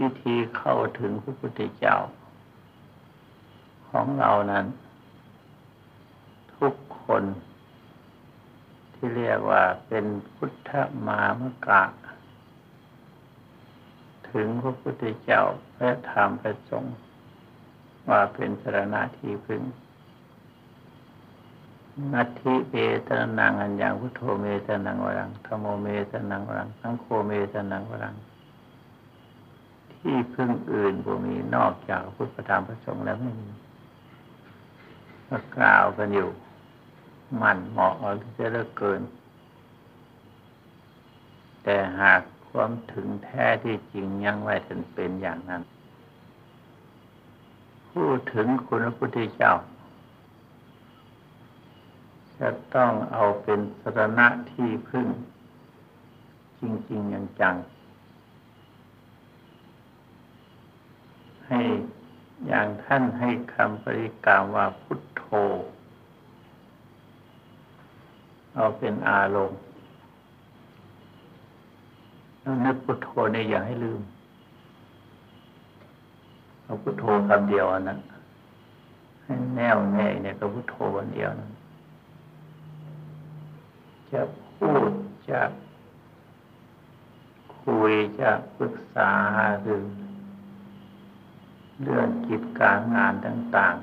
วิธีเข้าถึงพระพุทธเจ้า ของเรานั้น ทุกคน ที่เรียกว่าเป็นพุทธมามกะ ถึงพระพุทธเจ้าและธรรมประสงค์ว่าเป็นสรณะที่พึงนัตถิเบตนังอัญญังพุทโธเมตนังวรังธโมเมตนังวรังสังโฆเมตนังวรัง ที่พึ่งอื่นบ่มีนอกจากพุทธธรรมประสงค์แล้วไม่มีก็กล่าวกันอยู่ มันเหมาะเอาจะเลิกเกิน แต่หากความถึงแท้ที่จริงยังไว้ถึงเป็นอย่างนั้น พูดถึงคุณพระพุทธเจ้า จะต้องเอาเป็นสรณะที่พึ่ง จริง ๆ อย่างจัง ให้อย่างท่านให้คำปริกรรมว่าพุทโธ เอาเป็นอารมณ์แล้วนึกพุทโธในอย่าให้ลืมเอาพุทโธคำเดียวนั้นให้แน่วแน่เนี่ยก็พุทโธวันเดียวนั้นจะพูดจะคุยจะปรึกษาหรือ เรื่องกิจการงานต่าง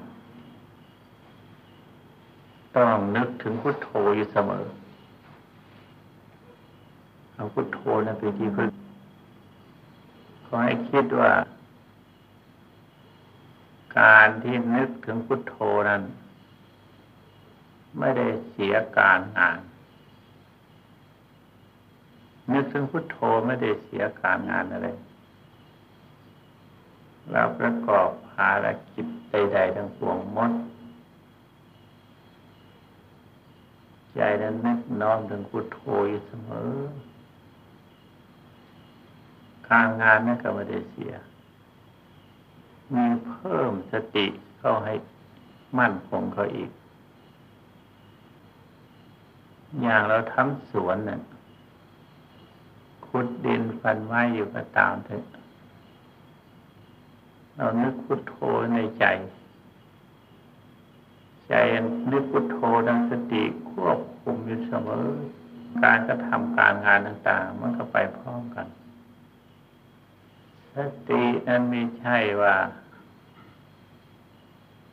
ๆ ต้องนึกถึงพุทโธอยู่เสมอเอาพุทโธนั้นเป็นที่พึ่งขอให้คิดว่า การที่นึกถึงพุทโธนั้น ไม่ได้เสียการงาน นึกถึงพุทโธไม่ได้เสียการงานอะไร เราประกอบภารกิจใดๆทั้งปวงหมด ใจนั้นนึกน้อมถึงพุทโธอยู่เสมอ การงานนั้นก็ไม่ได้เสีย มีเพิ่มสติเข้าให้มั่นคงเขาอีก อย่างเราทำสวนเนี่ยขุดดินฟันไม้อยู่ก็ตามเถอะ เรานึกพุทโธในใจ ใจนึกพุทโธดังสติควบคุมอยู่เสมอ การกระทำการงานต่างๆ มันก็ไปพร้อมกันสตินั้นไม่ใช่ว่า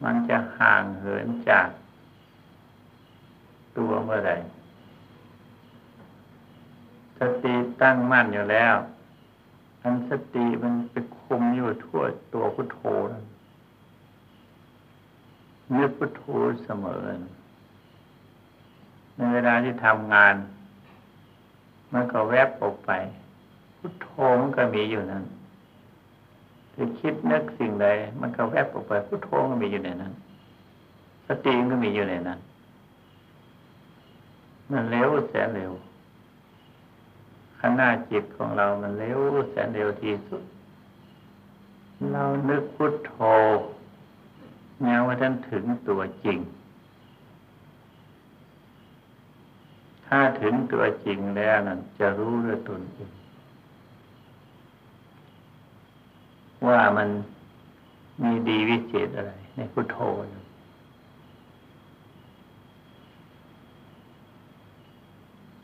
มันจะห่างเหินจากตัวเมื่อไหร่สติตั้งมั่นอยู่แล้ว อันสติมันไปคุมอยู่ทั่วตัวพุทโธนึกพุทโธเสมอ ในเวลาที่ทำงาน มันก็แวบออกไป พุทโธมันก็มีอยู่นั้นจะคิดนึกสิ่งใดมันก็แวบออกไป พุทโธก็มีอยู่ในนั้น สติก็มีอยู่ในนั้น มันเร็วแสนเร็ว ข้างหน้าจิตของเรามันเร็วแสนเร็วที่สุด เรานึกพุทโธแม้ว่าท่านถึงตัวจริง ถ้าถึงตัวจริงแล้วนั้นจะรู้ด้วยตนเองว่ามันมีดีวิเศษอะไร ในพุทโธ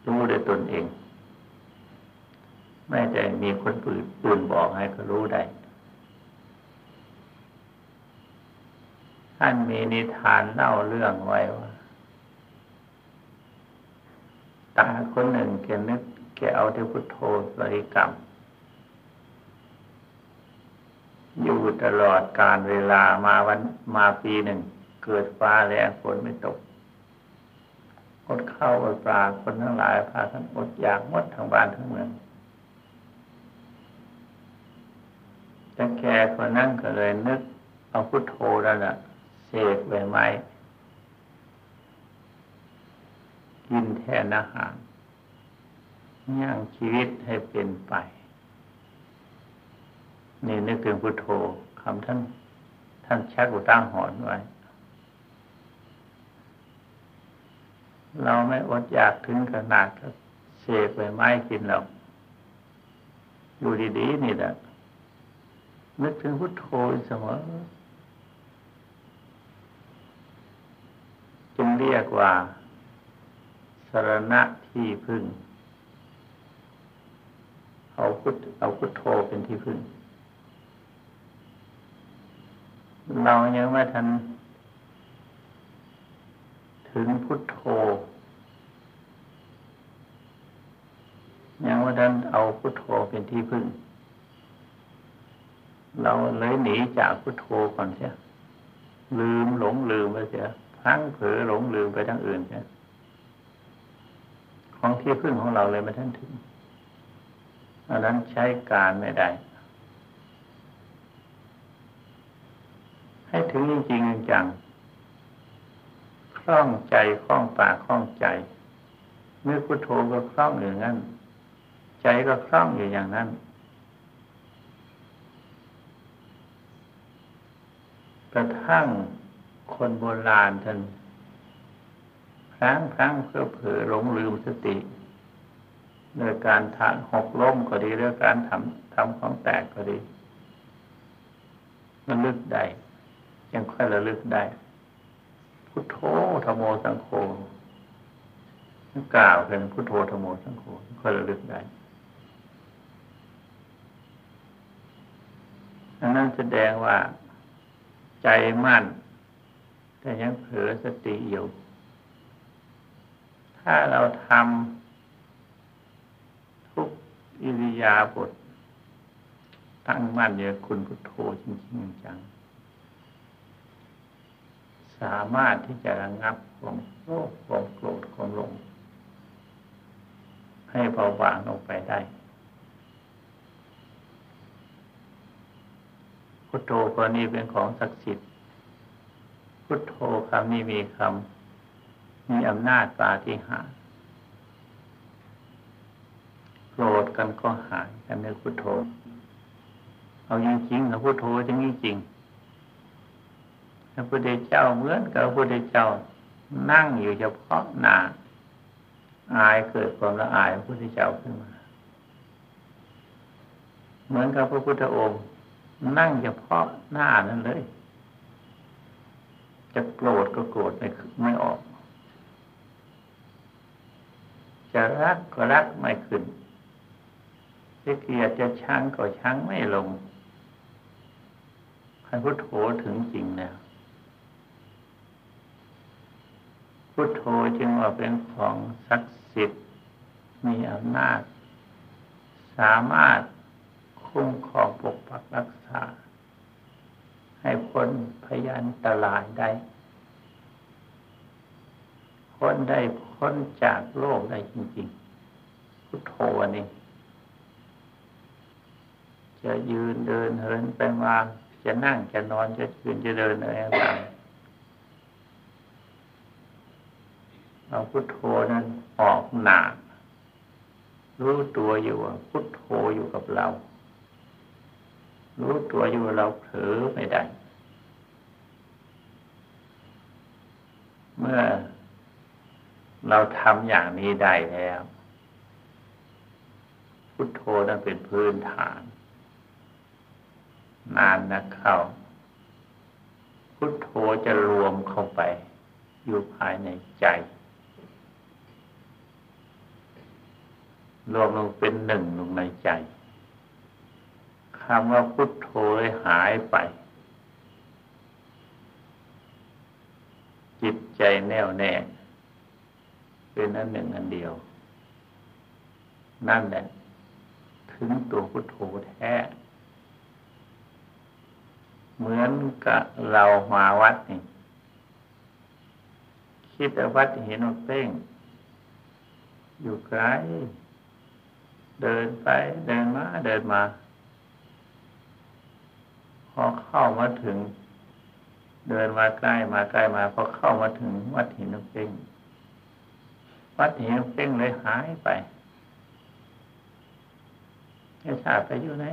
รู้ด้วยตนเอง ไม่ได้มีคนอื่นอื่นบอกให้ก็รู้ได้ท่านมีนิทานเล่าเรื่องไว้ว่า ตาคนหนึ่งแกนึกแกเอาเทพุทโธบริกรรม อยู่ตลอดการเวลามาวันมาปีหนึ่ง เกิดฟ้าแรงฝนไม่ตกอดเข้าอดปลาคนทั้งหลายพากันอดอยากหมดทั้งบ้านทั้งเมือง แต่แกคนนั้นก็เลยนึกเอาพุทโธนั่นแหละเสกใบไม้กินแทนอาหารย่างชีวิตให้เป็นไป นี่นึกถึงพุทโธคำท่านท่านชักอุตั้งหอนไว้ เราไม่อดอยากถึงขนาดเสกใบไม้กินหรอกอยู่ดีๆนี่แหละ นึกถึงพุทโธเสมอจึงเรียกว่าสรณะที่พึ่ง เอาพุทเอาพุทโธเป็นที่พึ่ง เรายังไม่ทัน ถึงพุทโธ ยังไม่ทันเอาพุทโธเป็นที่พึ่ง เราเลยหนีจากพุทโธก่อนเสียลืมหลงลืมไปเสียพังเผลอหลงลืมไปทั้งอื่นเสียของที่พึ่งของเราเลยไม่ทันถึงอันนั้นใช้การไม่ได้ ให้ถึงจริงๆจังคล่องใจคล่องปากคล่องใจเมื่อพุทโธก็คล่องอย่างนั้น ใจก็คล่องอยู่อย่างนั้น กระทั่งคนโบราณท่านพลั้งพลั้งเพื่อเผลอหลงลืมสติโดยการทานหกล้มก็ดีหรือการทำทำของแตกก็ดีมันลึกได้ยังค่อยระลึกได้ พุทโธธโมสังโฆกล่าวเป็นพุทโธธโมสังโฆค่อยระลึกได้อันนั้นแสดงว่า ใจมั่น แต่ยังเผลอสติอยู่ ถ้าเราทำทุกอิริยาบถตั้งมั่นอยู่คุณพุทโธจริงๆจัง สามารถที่จะระงับความโลภความโกรธความหลงให้เบาบางลงไปได้ พุทโธก็นี้เป็นของศักดิ์สิทธิ์ พุทโธคำนี้มีคำมีอำนาจปาฏิหาริย์โกรธกันก็หายกันในพุทโธ เอาจริงนะพุทโธจริงจริงพระพุทธเจ้าเหมือนกับพระพุทธเจ้านั่งอยู่เฉพาะหน้าอายเกิดความละอายพระพุทธเจ้าขึ้นมา เหมือนกับพระพุทธองค์ นั่งเฉพาะหน้านั้นเลย จะโกรธก็โกรธไม่ไม่ออก จะรักก็รักไม่ขึ้นจะเกลียดจะชังก็ชังไม่ลงใครพุทโธถึงจริงแล้วพุทโธจึงว่าเป็นของศักดิ์สิทธิ์มีอำนาจ สามารถ คุ้มครองปกปักรักษา ให้พ้นพยันตรายได้พ้นได้พ้นจากโลกได้จริงๆ พุทโธนี่จะยืนเดินเหินไปมาจะนั่งจะนอนจะยืนจะเดินอะไรต่างเอาพุทโธนั้นออกหนารู้ตัวอยู่ว่าพุทโธอยู่กับเรา รู้ตัวอยู่เราเผลอไม่ได้ เมื่อเราทำอย่างนี้ได้แล้ว พุทโธนั้นเป็นพื้นฐาน นานนักเข้า พุทโธจะรวมเข้าไป อยู่ภายในใจ รวมลงเป็นหนึ่งลงในใจ คำว่าพุทโธหายไป จิตใจแน่วแน่ เป็นอันหนึ่งอันเดียว นั่นแหละ ถึงตัวพุทโธแท้ เหมือนกับเรามาวัดนี่คิดวัดเห็นว่าเป้ง อยู่ไกลเดินไปเดินมาเดินมา เข้ามาถึง เดินมาใกล้มาใกล้มาพอเข้ามาถึงวัดหินนกเป้งวัดหินนกเป้งเลยหายไปไอ้ชาติไปอยู่ไหน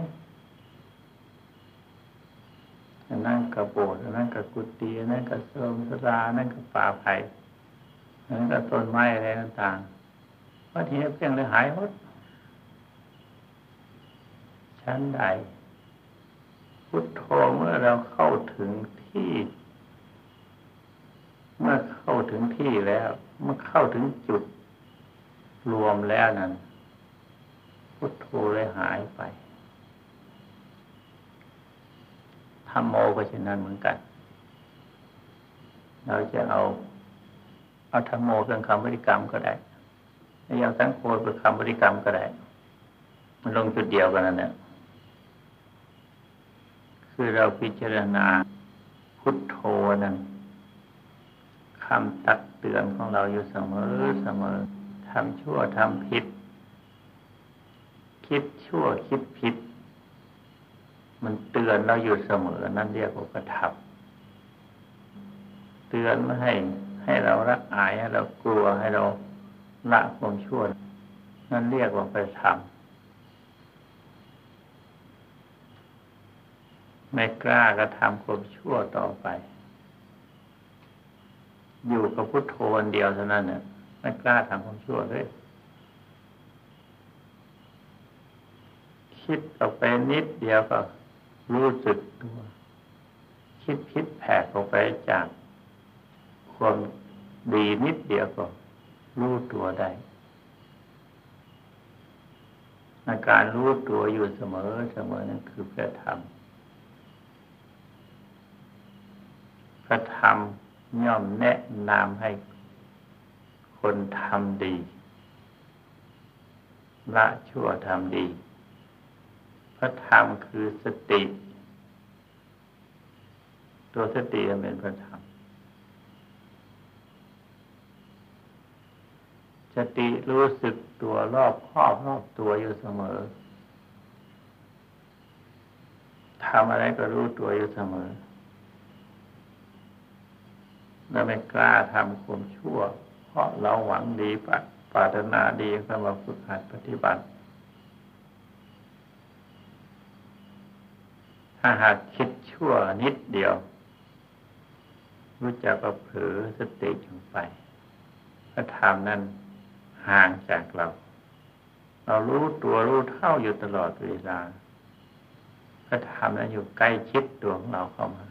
นั่นกับโบสถ์นั่นกับกุฏินั่นกับเสริมสรานั่นกับป่าไผ่นั่นกับต้นไม้อะไรต่างๆวัดหินนกเป้งเลยหายหมดชั้นใด พุทโธเมื่อเราเข้าถึงที่ เมื่อเข้าถึงที่แล้ว เมื่อเข้าถึงจุด รวมแล้วนั้น พุทโธเลยหายไปธรรมโมก็เช่นนั้นเหมือนกัน เราจะเอาเอาธรรมโมเป็นคำบริกรรมก็ได้เอาสังโฆเป็นคำบริกรรมก็ได้ มันลงจุดเดียวกันนั่นแหละ คือเราพิจารณาพุทโธนั้นคำตักเตือนของเราอยู่เสมอเสมอทำชั่วทำผิด คิดชั่วคิดผิด มันเตือนเราอยู่เสมอนั่นเรียกว่าประทับเตือนไม่ให้ ให้เรารักอายให้เรากลัวให้เราละความชั่ว นั่นเรียกว่าประทับ ไม่กล้ากระทำความชั่วต่อไป อยู่กับพุทโธนเดียวเท่านั้นเนี่ยไม่กล้าทำความชั่วเลยคิดออกไปนิดเดียวก็รู้สึกตัวคิดคิดแผ่ออกไปจากความดีนิดเดียวก็รู้ตัวได้อาการรู้ตัวอยู่เสมอเสมอนั่นคือเพื่อทำ พระธรรมย่อมแนะนำให้คนทำดีละชั่วทำดี พระธรรมคือสติ ตัวสติเป็นพระธรรม สติรู้สึกตัวรอบครอบรอบตัวอยู่เสมอทำอะไรก็รู้ตัวอยู่เสมอ เราไม่กล้าทำความชั่ว เพราะเราหวังดีปรารถนาดีสำหรับฝึกหัดปฏิบัติ ถ้าหากคิดชั่วนิดเดียว รู้จักก็เผลอสติลงไปพระธรรมนั้นห่างจากเรา เรารู้ตัวรู้เท่าอยู่ตลอดเวลาพระธรรมนั้นอยู่ใกล้ชิดตัวของเราเข้ามา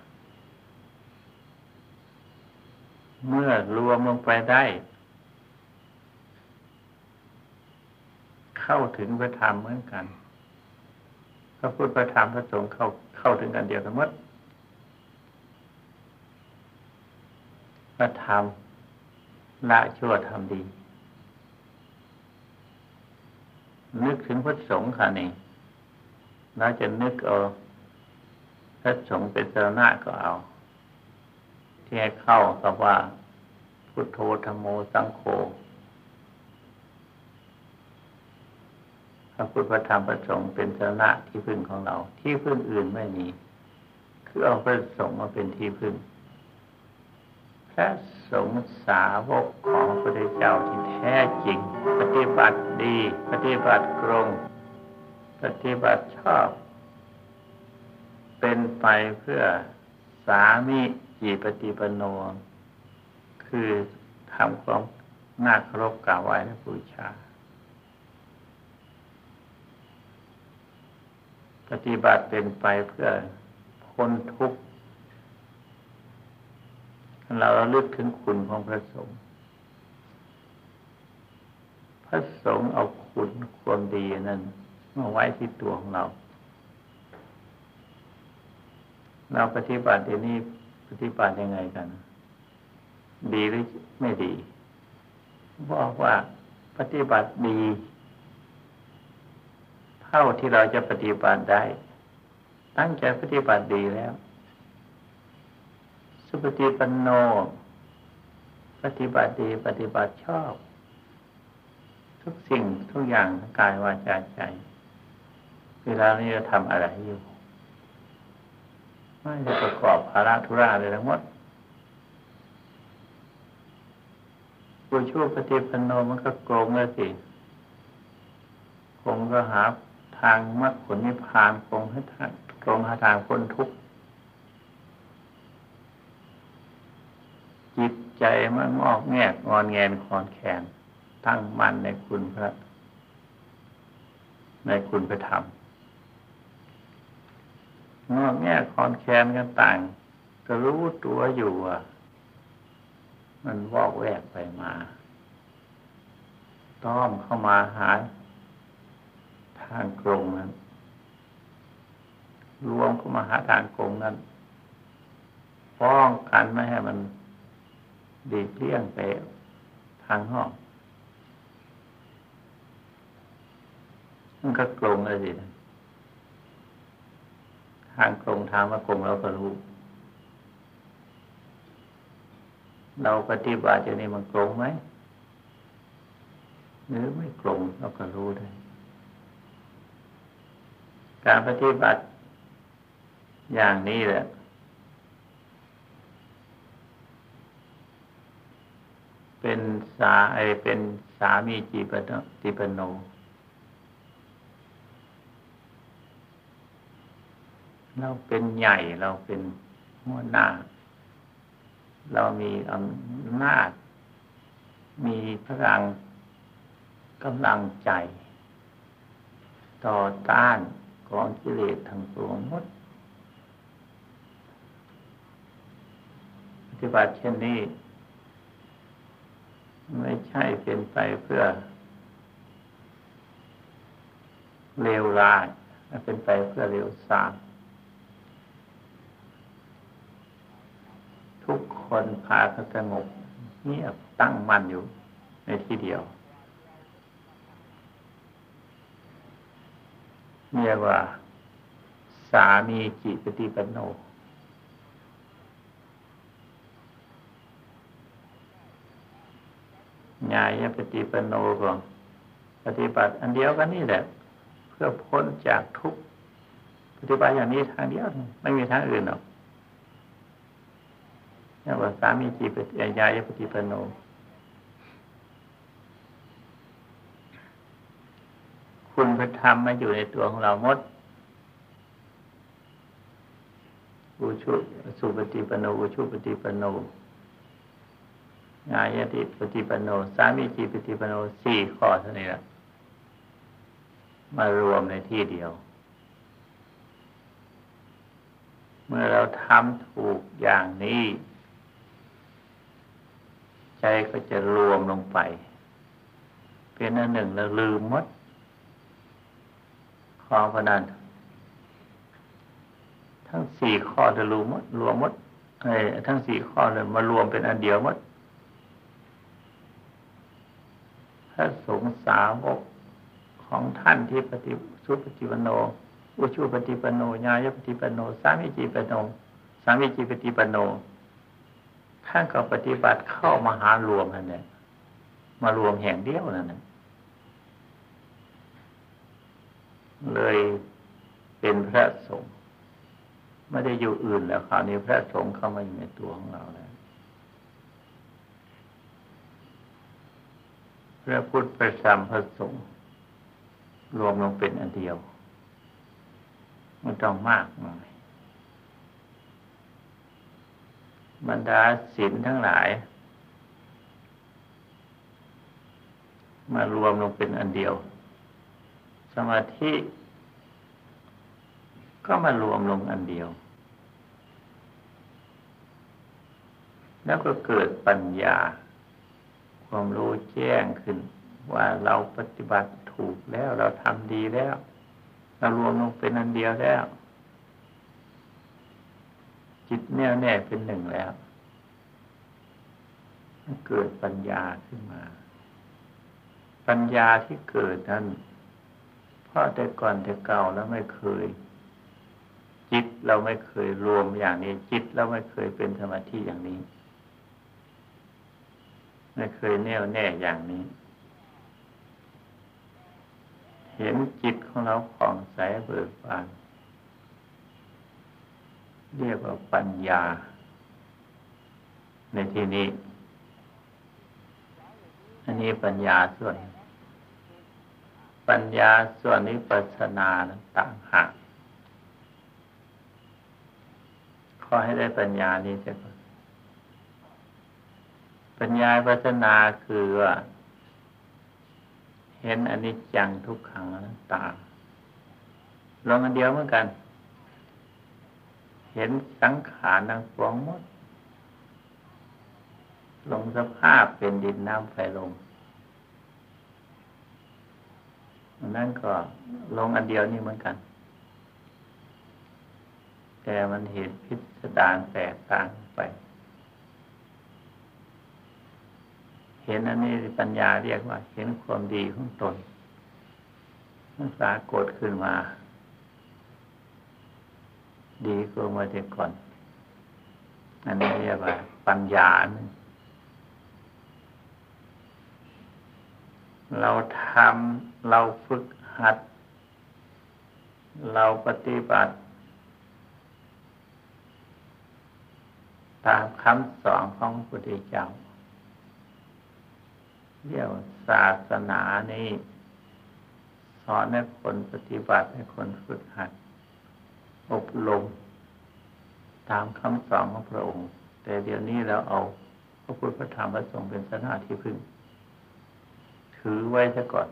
เมื่อรวมลงไปได้ เข้าถึงพระธรรมเหมือนกันพระพุทธพระธรรมพระสงฆ์เข้าเข้าถึงกันเดียวกันหมดพระธรรมละชั่วทำดี นึกถึงพระสงฆ์ค่ะนี่เราจะนึกเอาพระสงฆ์เป็นสาระก็เอา ที่ให้เข้ากับว่า พุทโธธรรมโมสังโฆพระพุทธธรรมประสงค์เป็นสาระที่พึ่งของเรา ที่พึ่งอื่นไม่มี คือเอาพระสงฆ์มาเป็นที่พึ่ง พระสงฆ์สาวกของพระเจ้าที่แท้จริง ปฏิบัติดี ปฏิบัติตรง ปฏิบัติชอบ เป็นไปเพื่อสามี จีปฏิปโน คือทำความน่าเคารพกราบไหว้และบูชา ปฏิบัติเป็นไปเพื่อพ้นทุกข์เราระลึกถึงคุณของพระสงฆ์พระสงฆ์เอาคุณความดีนั้นมาไว้ที่ตัวของเรา เราปฏิบัติเดี๋ยวนี้ ปฏิบัติยังไงกัน ดีหรือไม่ดีบอกว่าปฏิบัติดี เท่าที่เราจะปฏิบัติได้ ตั้งใจปฏิบัติดีแล้ว สุปฏิปันโน ปฏิบัติดี ปฏิบัติชอบ ทุกสิ่งทุกอย่างกายวาจาใจ เวลานี้เราทำอะไรอยู่ ไม่ได้ประกอบภาระธุระเลยทั้งหมดผู้ชั่วปฏิปันโนมันก็โกงเลยสิคงก็หาทางมรรคผลนิพพานคงให้ทางคงหาทางพ้นทุกข์จิตใจมันงอกแงกงอนแงนคอนแขน ตั้งมั่นในคุณพระ ในคุณพระธรรม งอแง่คอนแคนกันต่างก็รู้ตัวอยู่อะ มันวอกแวกไปมา ต้อมเข้ามาหาทางกรงนั้น รวมเข้ามาหาทางกรงนั้นป้องกันไม่ให้มันดีเลี่ยงไปทางห้อง มันก็กลงเลยสิ ทางกลงทางว่ากลงเราก็รู้ เราปฏิบัติอย่างนี้มันกลงไหมหรือไม่กลงเราก็รู้ได้ การปฏิบัติอย่างนี้แหละเป็นสาไอเป็นสามีจีปนจีปโน เราเป็นใหญ่เราเป็นหัวหน้า เรามีอำนาจ มีพลังกำลังใจ ต่อต้านกองกิเลสทั้งปวมดปฏิบัติเช่นนี้ ไม่ใช่เป็นไปเพื่อเลวร้ายเป็นไปเพื่อเลวทรามทุก คนพาเขาสงบเงียบตั้งมั่นอยู่ในที่เดียวเรียกว่า สามีจิตปฏิปันโน ญาณปฏิปันโนก็ปฏิบัติอันเดียวกันนี่แหละ เพื่อพ้นจากทุกปฏิบัติอย่างนี้ทางเดียว ไม่มีทางอื่นหรอก ว่าสามีจีปฏิยายปฏิปโนคุณพระธรรมมาอยู่ในตัวของเราหมดอุชุสุปฏิปโนอุชุปฏิปโนงายติปฏิปโน สามีจีปฏิปโนสี่ข้อเท่านี้แหละมารวมในที่เดียว เมื่อเราทำถูกอย่างนี้ ก็จะรวมลงไป เป็นอันหนึ่งแล้วลืมมดข้อพนันทั้งสี่ข้อจะรวมมดรวมมดไอ้ทั้งสี่ข้อเลยมารวมเป็นอันเดียวมดพระสงฆ์สาวกของท่านที่ปฏิสุปฏิปโน อุชุปฏิปโน ญาญปฏิปโน สามิจิปโน สามิจิปฏิปโน ท่านก็ปฏิบัติเข้ามาหารวมนั่นแหละมารวมแห่งเดียวนั่นแหละเลยเป็นพระสงฆ์ไม่ได้อยู่อื่นแล้วคราวนี้พระสงฆ์เข้ามาอยู่ในตัวของเราแล้วพระพุทธประสามพระสงฆ์รวมลงเป็นอันเดียวมันต้องมากหน่อย บรรดาศีลทั้งหลาย มารวมลงเป็นอันเดียว สมาธิก็มารวมลงอันเดียว แล้วก็เกิดปัญญา ความรู้แจ้งขึ้น ว่าเราปฏิบัติถูกแล้วเราทำดีแล้ว เรารวมลงเป็นอันเดียวแล้ว จิตแน่วแน่เป็นหนึ่งแล้วเกิดปัญญาขึ้นมา ปัญญาที่เกิดนั้นเพราะแต่ก่อนแต่เก่าแล้วไม่เคย จิตเราไม่เคยรวมอย่างนี้ จิตเราไม่เคยเป็นสมาธิอย่างนี้ ไม่เคยแน่วแน่อย่างนี้ เห็นจิตของเราผ่องใสเบิกบาน เรียกว่าปัญญา ในที่นี้ อันนี้ปัญญาส่วน ปัญญาส่วนนี้ปัสนาต่างหากขอให้ได้ปัญญานี้เสียก่อนปัญญาปัสนาคือว่าเห็นอนิจจังทุกขังต่างลงอันเดียวเหมือนกัน เห็นสังขารนังฟองมด ลงสภาพเป็นดินน้ำไฟลมนั่นก็ลงอันเดียวนี่เหมือนกัน แต่มันเห็นพิสดารแตกต่างไป เห็นอันนี้ปัญญาเรียกว่า เห็นความดีของตนมันสากดขึ้นมา ดีกว่าเมื่อแต่ก่อน อันนี้เรียกว่า ปัญญา เราทำเราฝึกหัด เราปฏิบัติ ตามคำสอนของพระพุทธเจ้าเรียกศาสนานี้สอนให้คนปฏิบัติให้คนฝึกหัด อบรมตามคำสอนของพระองค์ แต่เดี๋ยวนี้เราเอาพระพุทธธรรมพระสงฆ์เป็นสถาที่พึ่ง ถือไว้ซะก่อน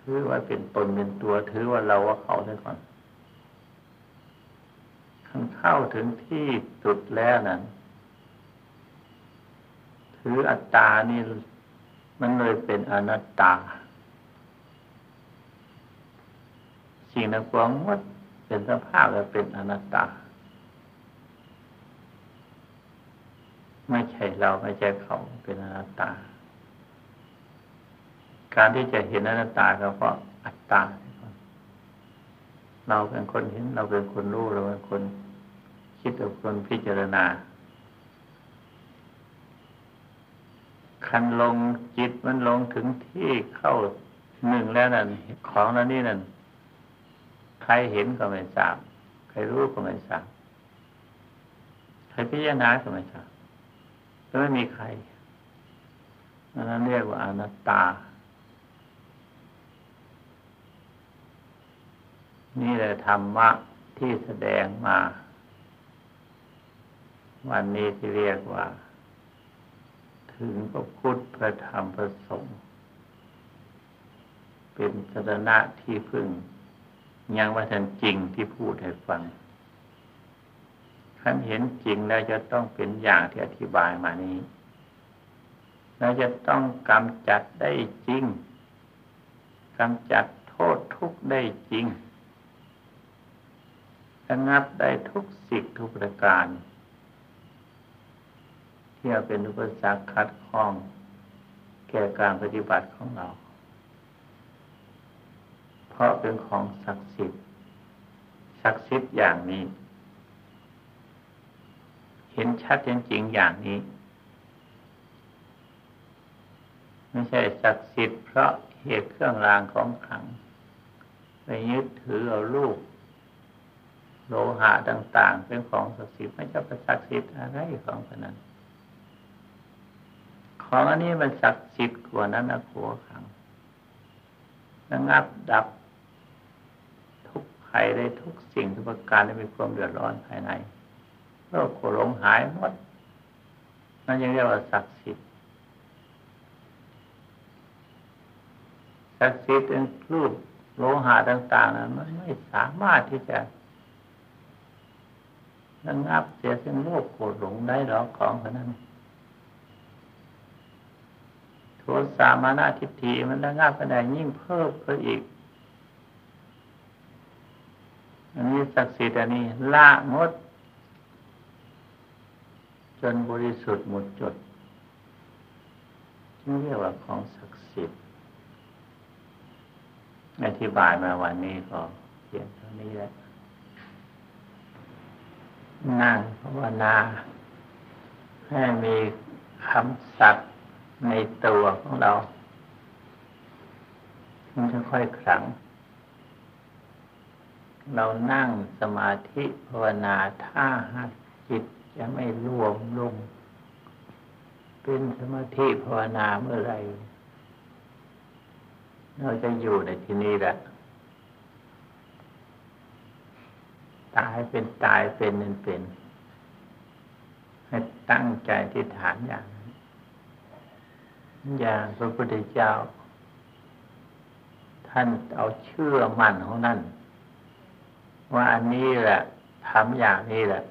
ถือว่าเป็นตนเป็นตัว ถือว่าเราว่าเขาซะก่อนขั้นเข้าถึงที่สุดแล้วนั้น ถืออัตตานี่มันเลยเป็นอนัตตา สิ่งนั้นกวางมดเป็นสภาพแล้วเป็นอนัตตา ไม่ใช่เราไม่ใช่เขาเป็นอนัตตา การที่จะเห็นอนัตตาก็เพราะอัตตา เราเป็นคนเห็นเราเป็นคนรู้เราเป็นคนคิดเราคนพิจารณาคันลงจิตมันลงถึงที่เข้าหนึ่งแล้วนั่นของนั้นนี่นั่น ใครเห็นก็ไม่ทราบ ใครรู้ก็ไม่ทราบ ใครพิจารณาก็ไม่ทราบไม่มีใครนั้นเรียกว่าอนัตตา นี่แหละธรรมะที่แสดงมา วันนี้ที่เรียกว่า ถึงพระพุทธพระธรรมพระสงฆ์เป็นสถนะที่พึ่ง ยังว่าทันจริงที่พูดให้ฟังท่านเห็นจริงแล้วจะต้องเป็นอย่างที่อธิบายมานี้เราจะต้องกำจัดได้จริงกำจัดโทษทุกได้จริงระงับได้ทุกสิ่งทุกประการ ที่เป็นอุปสรรคคัดข้อง แก่การปฏิบัติของเรา เพราะเป็นของศักดิ์สิทธิ์ศักดิ์สิทธิ์อย่างนี้ เห็นชัดจริงๆอย่างนี้ ไม่ใช่ศักดิ์สิทธิ์เพราะเหตุเครื่องรางของขังไปยึดถือเอาลูกโลหะต่าง ๆ เป็นของศักดิ์สิทธิ์ไม่ใช่ประศักดิ์สิทธิ์อะไรของพนั้น ของอันนี้มันศักดิ์สิทธิ์กว่านั้นนะขัวขังระงับดับ ภัยได้ทุกสิ่งทุกประการที่มีความเดือดร้อนภายในโรคโกหลงหายหมดนั่นยังเรียกว่าศักดิ์สิทธิ์ศักดิ์สิทธิ์เป็นรูปโลหะต่าง ๆนั้นมันไม่สามารถที่จะระงับเสียซึ่งโลภโกรธหลงได้หรอกของคนนั้นโทสามานาทิฏฐิมันระงับก็ได้ยิ่งเพิ่มก็อีก อันนี้ศักดิ์สิทธิ์อันนี้ละงด จนบริสุทธิ์หมดจดนี่เรียกว่าของศักดิ์สิทธิ์อธิบายมาวันนี้ก็เพียงเท่านี้แหละนั่งภาวนา ให้มีคำสัตย์ในตัวของเรา มันจะค่อยขลัง เรานั่งสมาธิภาวนาถ้าหากจิตจะไม่รวมลง เป็นสมาธิภาวนาเมื่อไรเราจะอยู่ในที่นี้แหละตายเป็นตายเป็นเป็นเป็น ให้ตั้งใจที่ฐานอย่าง อย่างพระพุทธเจ้า ท่านเอาเชื่อมั่นของนั่น ว่าอันนี้แหละทำอย่างนี้แหละ